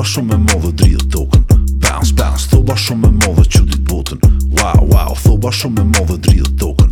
Thoba shumë e modhe dridhë token Bounce, bounce Thoba shumë e modhe që botën Wow, wow Thoba shumë e modhe dridhë tokën